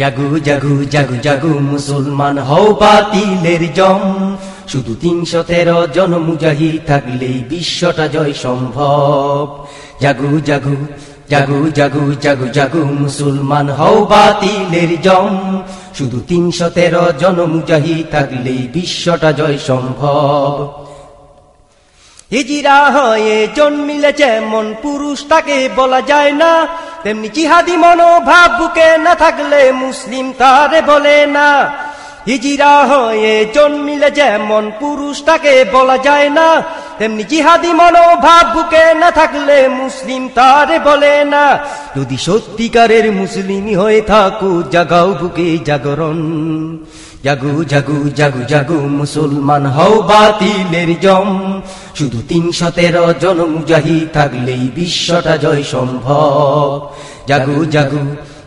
জাগু জাগু জাগু জাগু, মুসলমান হও বাতিলের জম। শুধু তিনশো তেরো জন মুজাহি থাকলেই বিশ্বটা জয় সম্ভব। জাগু জাগু জাগু জাগু জাগু জাগু, মুসলমান হও বাতিলের জম। শুধু তিনশো তেরো জন মুজাহি থাকলেই বিশ্বটা জয় সম্ভব। হিজিরা হয়ে জন্মিলে যেমন পুরুষ, তাকে বলা যায় না। তেমনি জিহাদি মনোভাব বুকে না থাকলে মুসলিম তারে বলে না। হিজিরা হয়ে জন্মিলে যেমন পুরুষ তাকে বলা যায় না, তেমনি জিহাদি মনোভাব বুকে না থাকলে মুসলিম তারে বলে না। যদি সত্যিকারের মুসলিমই হয়ে থাকো, জাগাও বুকে জাগরণ। জাগু জাগু জাগু জাগু, মুসলমান হও বাতিলের জম। শুধু তিনশো তেরো জন মুজাহি থাকলেই বিশ্বটা জয় সম্ভব। জাগু জাগু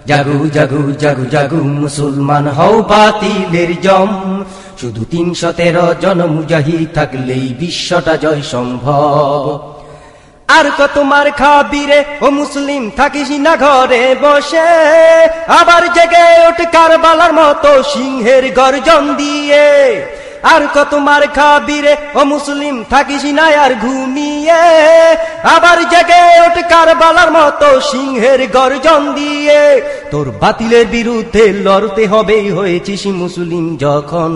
জাগু জাগু জাগু জাগু, মুসলমান হও বাতিলের জম। শুধু তিনশো তেরো জন মুজাহি থাকলেই বিশ্বটা জয় সম্ভব। আর কত মার খাবিরে, ও মুসলিম থাকিস না ঘরে বসে। আবার জেগে ওঠ কারবালার মতো সিংহের গর্জন দিয়ে। আর কত মার খাবিরে, ও মুসলিম থাকিস না আর ঘুমিয়ে। আবার জেগে ওঠ কারবালার মতো সিংহের গর্জন দিয়ে। তোর বাতিলের বিরুদ্ধে লড়তে হবেই হয়েছিস মুসলিম যখন।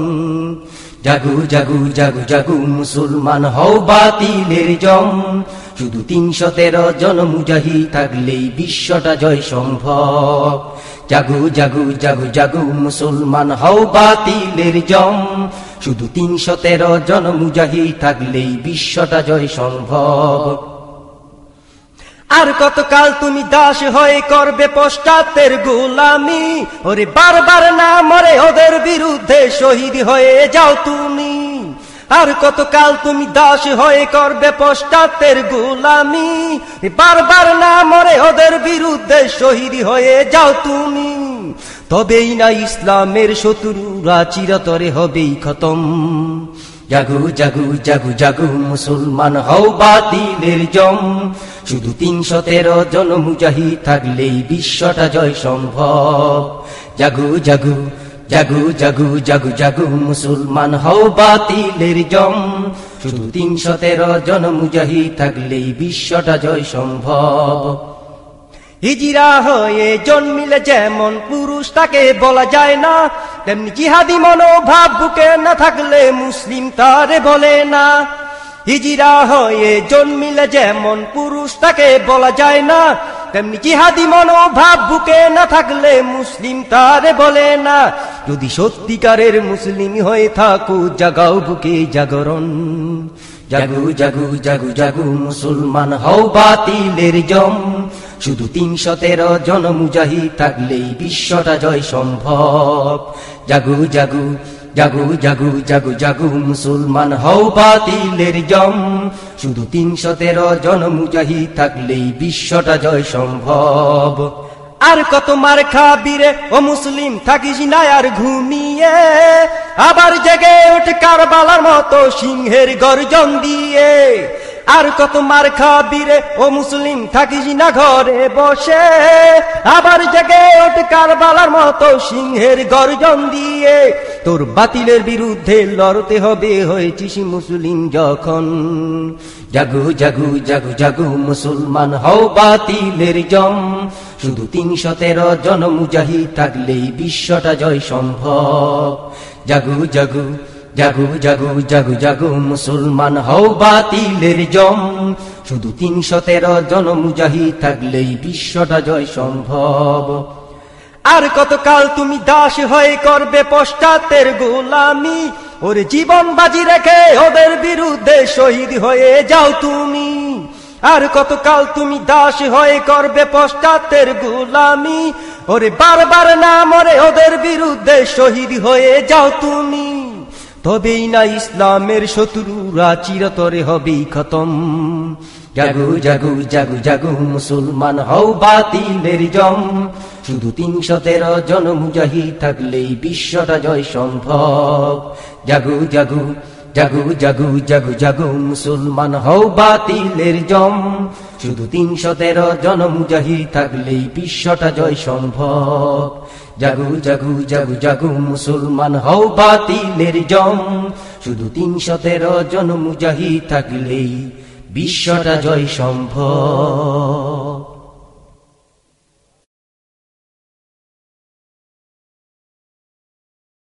জাগু জাগু জাগু জাগু, মুসলমান হও বাতিলের জম। শুধু তিনশো তেরো জন মুজাহি থাকলেই বিশ্বটা জয় সম্ভব। জাগু জাগু জাগু জাগু, মুসলমান হও বাতিলের জম। শুধু তিনশো তেরো জন মুজাহি থাকলেই বিশ্বটা জয় সম্ভব। আর কতকাল তুমি দাস হয়ে করবে পশ্চাতের গোলামি? ওরে বারবার না মরে ওদের বিরুদ্ধে শহীদ হয়ে যাও তুমি। আর কতকাল তুমি দাস হয়ে করবে পশ্চাতের গোলামি? বারবার না মরে ওদের বিরুদ্ধে শহীদ হয়ে যাও তুমি। তবেই না ইসলামের শত্রুরা চিরতরে হবেই খতম। জাগু জাগু জাগু জাগু, মুসলমান হও বাতিলের জম। শুধু তিনশো তেরো জন মুজাহি থাকলেই বিশ্বটা জয় সম্ভব। জাগু জাগু জাগু জাগু জাগু জাগু, মুসলমান হও বাতিলের জম। শুধু তিনশো তেরো জন মুজাহি থাকলেই বিশ্বটা জয় সম্ভব। হিজিরা হয়ে জন্মিলে যেমন পুরুষ, তাকে বলা যায় না। তেমনি জিহাদি মনোভাব বুকে না থাকলে মুসলিম তারে বলে না। হিজিরা হয়ে জন্মিলে যেমন পুরুষ, তাকে বলা যায় না। তেমনি জিহাদি মনোভাব বুকে না থাকলে মুসলিম তারে বলে না। যদি সত্যিকারের মুসলিম হয়ে থাকো, জাগাও বুকে জাগরণ। জাগু জাগু জাগু জাগু, মুসলমান হও বাতিলের জম। শুধু তিনশো তেরো জন মুজাহি থাকলেই বিশ্বটা জয় সম্ভব। জাগু জাগু জাগু জাগু জাগু জাগু, মুসলমান হও বাতিলের জম। শুধু তিনশো তেরো জন মুজাহি থাকলেই বিশ্বটা জয় সম্ভব। আর কত মার খাবিরে, ও মুসলিম থাকিস না আর ঘুমিয়ে। আবার জেগে ওঠ কারবালার মতো সিংহের গর্জন দিয়ে। আর কত মার খাবিরে, ও মুসলিম থাকিস না ঘরে বসে। আবার জেগে ওঠ কারবালার মতো সিংহের গর্জন দিয়ে। তোর বাতিলের বিরুদ্ধে লড়তে হবে, হয়েছিস মুসলিম যখন। জাগু জাগু জাগু জাগু, মুসলমান হও বাতিলের জম। শুধু তিনশো তেরো জন মুজাহি থাকলেই বিশ্বটা জয় সম্ভব। জাগু জাগু জাগু জাগু জাগু জাগু, মুসলমান হও বাতিলের জম। শুধু তিনশো তেরো জন মুজাহি থাকলেই বিশ্বটা জয় সম্ভব। আর কতকাল তুমি দাস হয়ে করবে পশ্চাতের গোলামি? ওরে জীবন বাজি রেখে ওদের বিরুদ্ধে শহীদ হয়ে যাও তুমি। আর কতকাল তুমি দাস হয়ে করবে পশ্চাতের গোলামি? ওরে বারবার না মরে ওদের বিরুদ্ধে শহীদ হয়ে যাও তুমি। তবেই না ইসলামের শত্রুরা চিরতরে হবেই খতম। জাগু জাগু জাগু জাগু, মুসলমান হও বাতিলের জম। শুধু তিনশো তেরো জন মুজাহি থাকলেই বিশ্বটা জয় সম্ভব জাগু জাগু জাগু জাগু জাগু জাগু, মুসলমান হও বাতিলের জম। শুধু তিনশো তেরো জন মুজাহি থাকলেই বিশ্বটা জয় সম্ভব। জাগু জাগু জাগু জাগু, মুসলমান হও বাতিলের জম। শুধু তিনশো তেরো জন মুজাহি থাকলেই বিশ্বটা জয় সম্ভব।